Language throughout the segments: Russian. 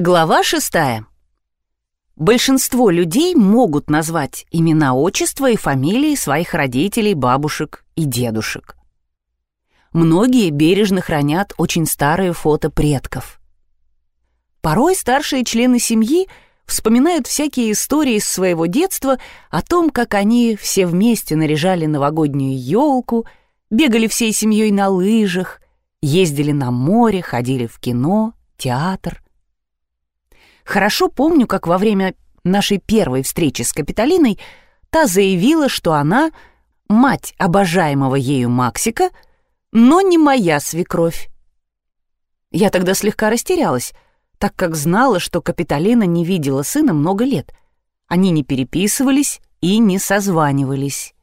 Глава шестая. Большинство людей могут назвать имена, отчества и фамилии своих родителей, бабушек и дедушек. Многие бережно хранят очень старые фото предков. Порой старшие члены семьи вспоминают всякие истории из своего детства о том, как они все вместе наряжали новогоднюю елку, бегали всей семьей на лыжах, ездили на море, ходили в кино, театр – Хорошо помню, как во время нашей первой встречи с Капитолиной та заявила, что она мать обожаемого ею Максика, но не моя свекровь. Я тогда слегка растерялась, так как знала, что Капитолина не видела сына много лет. Они не переписывались и не созванивались.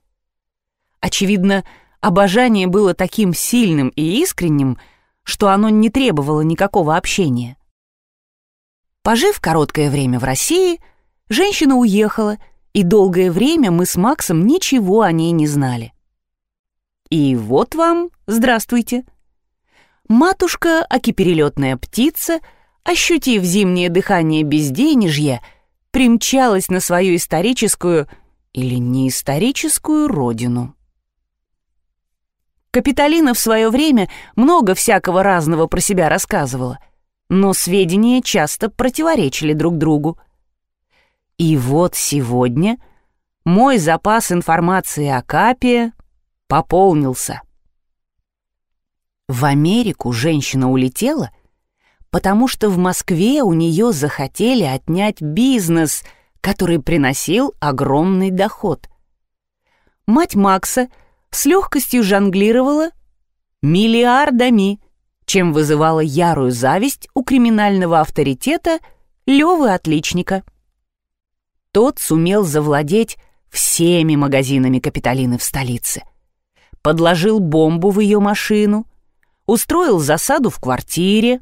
Очевидно, обожание было таким сильным и искренним, что оно не требовало никакого общения. Пожив короткое время в России, женщина уехала, и долгое время мы с Максом ничего о ней не знали. И вот вам здравствуйте. Матушка, окиперелетная птица, ощутив зимнее дыхание безденежья, примчалась на свою историческую или неисторическую родину. Капитолина в свое время много всякого разного про себя рассказывала — но сведения часто противоречили друг другу. И вот сегодня мой запас информации о Капе пополнился. В Америку женщина улетела, потому что в Москве у нее захотели отнять бизнес, который приносил огромный доход. Мать Макса с легкостью жонглировала миллиардами, чем вызывала ярую зависть у криминального авторитета Лёвы Отличника. Тот сумел завладеть всеми магазинами Капитолины в столице, подложил бомбу в ее машину, устроил засаду в квартире.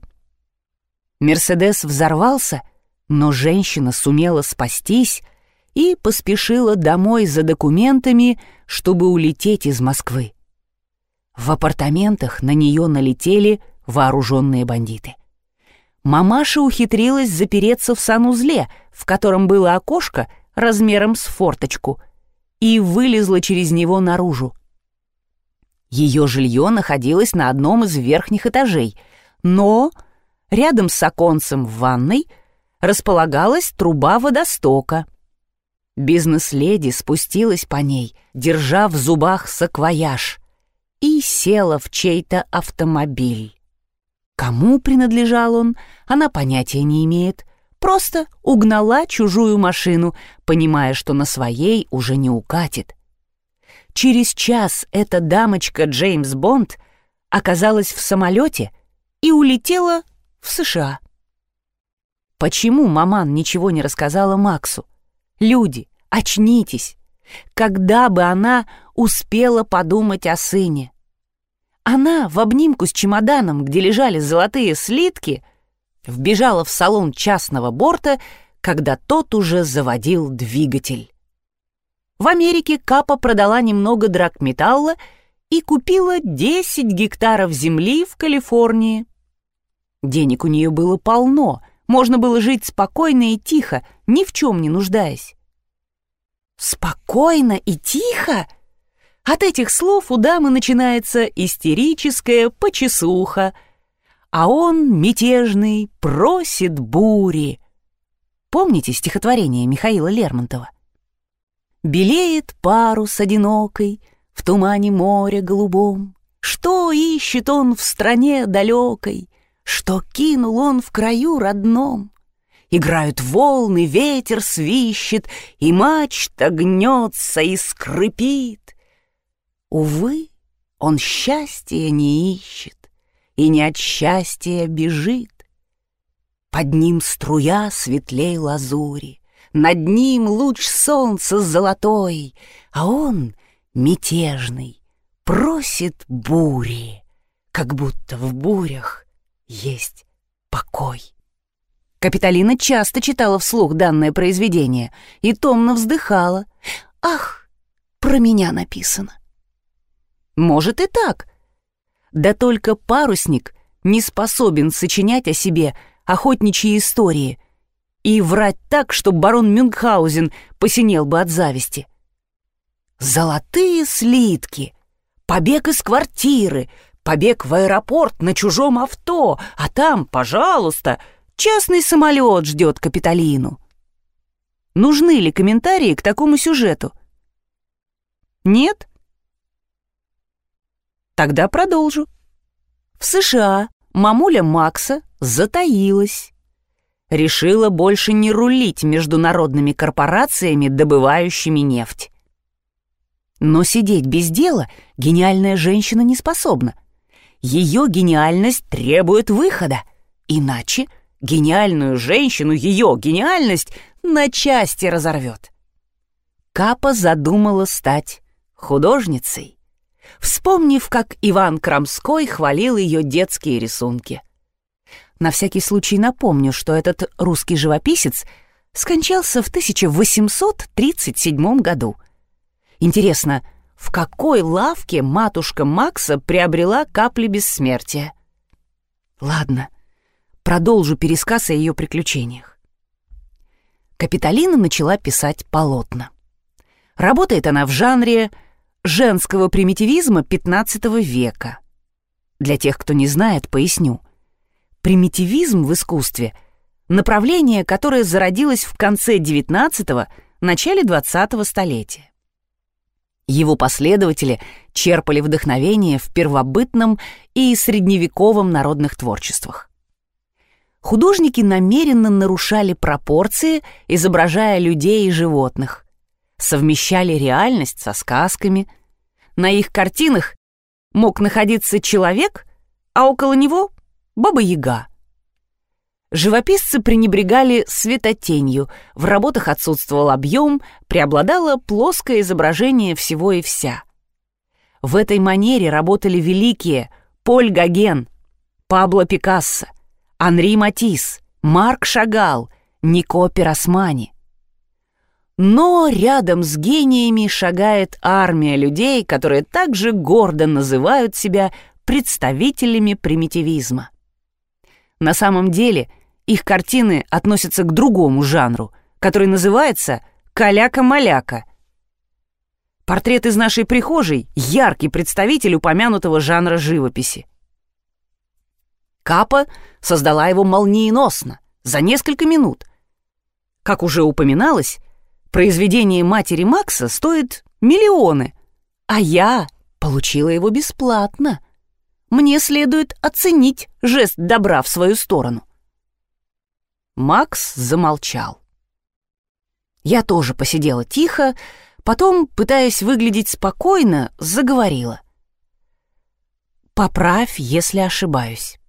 Мерседес взорвался, но женщина сумела спастись и поспешила домой за документами, чтобы улететь из Москвы. В апартаментах на нее налетели вооруженные бандиты. Мамаша ухитрилась запереться в санузле, в котором было окошко размером с форточку, и вылезла через него наружу. Ее жилье находилось на одном из верхних этажей, но рядом с оконцем в ванной располагалась труба водостока. Бизнес-леди спустилась по ней, держа в зубах саквояж, и села в чей-то автомобиль. Кому принадлежал он, она понятия не имеет. Просто угнала чужую машину, понимая, что на своей уже не укатит. Через час эта дамочка Джеймс Бонд оказалась в самолете и улетела в США. Почему маман ничего не рассказала Максу? Люди, очнитесь! Когда бы она успела подумать о сыне? Она в обнимку с чемоданом, где лежали золотые слитки, вбежала в салон частного борта, когда тот уже заводил двигатель. В Америке Капа продала немного драгметалла и купила 10 гектаров земли в Калифорнии. Денег у нее было полно, можно было жить спокойно и тихо, ни в чем не нуждаясь. «Спокойно и тихо?» От этих слов у дамы начинается истерическая почесуха, а он, мятежный, просит бури. Помните стихотворение Михаила Лермонтова? Белеет парус одинокой в тумане моря голубом. Что ищет он в стране далекой, что кинул он в краю родном? Играют волны, ветер свищет, и мачта гнется и скрипит. Увы, он счастья не ищет и не от счастья бежит. Под ним струя светлей лазури, над ним луч солнца золотой, а он, мятежный, просит бури, как будто в бурях есть покой. Капитолина часто читала вслух данное произведение и томно вздыхала. «Ах, про меня написано!» Может и так. Да только парусник не способен сочинять о себе охотничьи истории и врать так, что барон Мюнхгаузен посинел бы от зависти. Золотые слитки, побег из квартиры, побег в аэропорт на чужом авто, а там, пожалуйста, частный самолет ждет Капитолину. Нужны ли комментарии к такому сюжету? Нет? Тогда продолжу. В США мамуля Макса затаилась. Решила больше не рулить международными корпорациями, добывающими нефть. Но сидеть без дела гениальная женщина не способна. Ее гениальность требует выхода. Иначе гениальную женщину ее гениальность на части разорвет. Капа задумала стать художницей вспомнив, как Иван Крамской хвалил ее детские рисунки. На всякий случай напомню, что этот русский живописец скончался в 1837 году. Интересно, в какой лавке матушка Макса приобрела капли бессмертия? Ладно, продолжу пересказ о ее приключениях. Капитолина начала писать полотна. Работает она в жанре женского примитивизма XV века. Для тех, кто не знает, поясню. Примитивизм в искусстве — направление, которое зародилось в конце XIX – начале XX столетия. Его последователи черпали вдохновение в первобытном и средневековом народных творчествах. Художники намеренно нарушали пропорции, изображая людей и животных совмещали реальность со сказками. На их картинах мог находиться человек, а около него — баба-яга. Живописцы пренебрегали светотенью, в работах отсутствовал объем, преобладало плоское изображение всего и вся. В этой манере работали великие Поль Гоген, Пабло Пикассо, Анри Матисс, Марк Шагал, Нико Пиросмани. Но рядом с гениями шагает армия людей, которые также гордо называют себя представителями примитивизма. На самом деле их картины относятся к другому жанру, который называется «каляка-маляка». Портрет из нашей прихожей — яркий представитель упомянутого жанра живописи. Капа создала его молниеносно, за несколько минут. Как уже упоминалось, Произведение матери Макса стоит миллионы, а я получила его бесплатно. Мне следует оценить жест добра в свою сторону. Макс замолчал. Я тоже посидела тихо, потом, пытаясь выглядеть спокойно, заговорила. «Поправь, если ошибаюсь».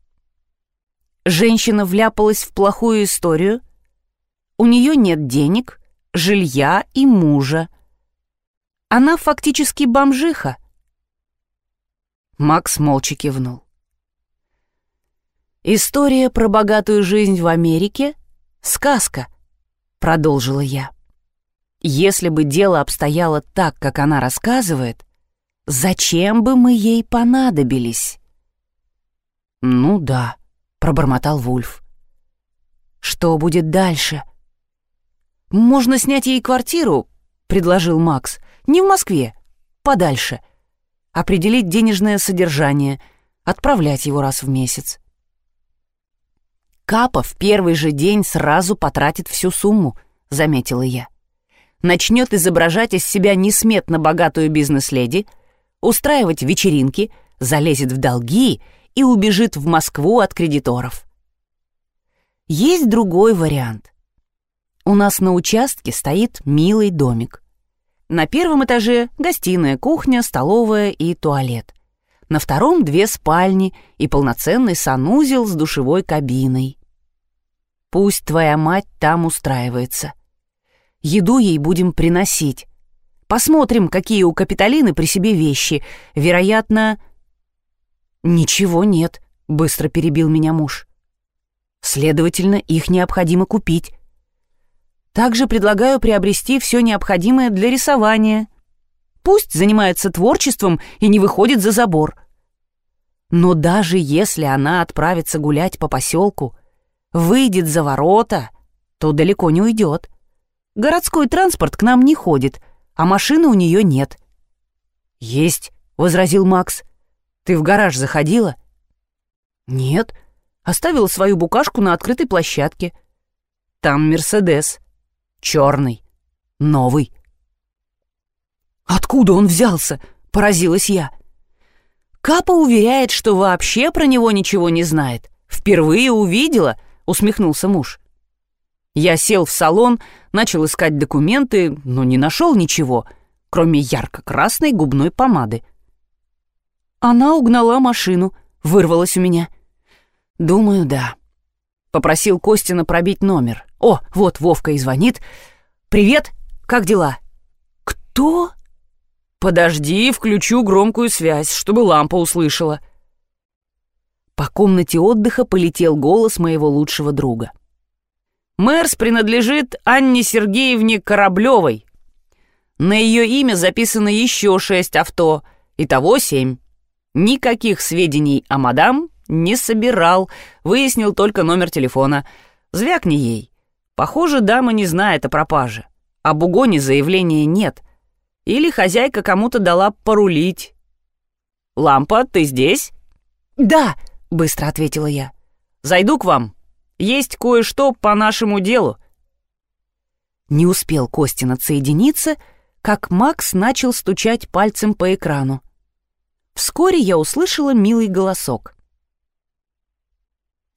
Женщина вляпалась в плохую историю, у нее нет денег — жилья и мужа. Она фактически бомжиха. Макс молча кивнул. «История про богатую жизнь в Америке — сказка», — продолжила я. «Если бы дело обстояло так, как она рассказывает, зачем бы мы ей понадобились?» «Ну да», — пробормотал Вульф. «Что будет дальше?» «Можно снять ей квартиру», — предложил Макс. «Не в Москве, подальше. Определить денежное содержание, отправлять его раз в месяц». «Капа в первый же день сразу потратит всю сумму», — заметила я. «Начнет изображать из себя несметно богатую бизнес-леди, устраивать вечеринки, залезет в долги и убежит в Москву от кредиторов». Есть другой вариант. У нас на участке стоит милый домик. На первом этаже гостиная, кухня, столовая и туалет. На втором две спальни и полноценный санузел с душевой кабиной. Пусть твоя мать там устраивается. Еду ей будем приносить. Посмотрим, какие у Капитолины при себе вещи. Вероятно... Ничего нет, быстро перебил меня муж. Следовательно, их необходимо купить. Также предлагаю приобрести все необходимое для рисования. Пусть занимается творчеством и не выходит за забор. Но даже если она отправится гулять по поселку, выйдет за ворота, то далеко не уйдет. Городской транспорт к нам не ходит, а машины у нее нет. «Есть», — возразил Макс. «Ты в гараж заходила?» «Нет», оставила свою букашку на открытой площадке. Там Мерседес. Черный. Новый. «Откуда он взялся?» — поразилась я. Капа уверяет, что вообще про него ничего не знает. Впервые увидела, усмехнулся муж. Я сел в салон, начал искать документы, но не нашел ничего, кроме ярко-красной губной помады. Она угнала машину, вырвалась у меня. Думаю, да. Попросил Костина пробить номер. О, вот Вовка и звонит. «Привет, как дела?» «Кто?» «Подожди, включу громкую связь, чтобы лампа услышала». По комнате отдыха полетел голос моего лучшего друга. «Мэрс принадлежит Анне Сергеевне Кораблевой. На ее имя записано еще шесть авто, итого семь. Никаких сведений о мадам не собирал, выяснил только номер телефона. Звякни ей. Похоже, дама не знает о пропаже. Об угоне заявления нет. Или хозяйка кому-то дала порулить. «Лампа, ты здесь?» «Да», — быстро ответила я. «Зайду к вам. Есть кое-что по нашему делу». Не успел Костин отсоединиться, как Макс начал стучать пальцем по экрану. Вскоре я услышала милый голосок.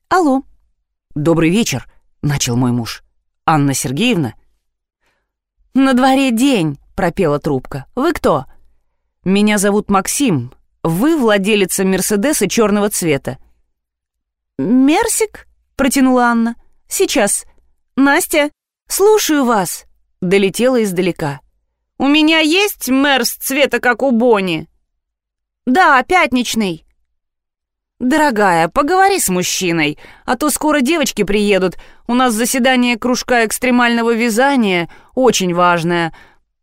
«Алло». «Добрый вечер», — начал мой муж. «Анна Сергеевна?» «На дворе день», — пропела трубка. «Вы кто?» «Меня зовут Максим. Вы владелица Мерседеса черного цвета». «Мерсик?» — протянула Анна. «Сейчас. Настя, слушаю вас», — долетела издалека. «У меня есть Мерс цвета, как у Бонни?» «Да, пятничный». «Дорогая, поговори с мужчиной, а то скоро девочки приедут. У нас заседание кружка экстремального вязания, очень важное.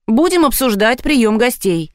Будем обсуждать прием гостей».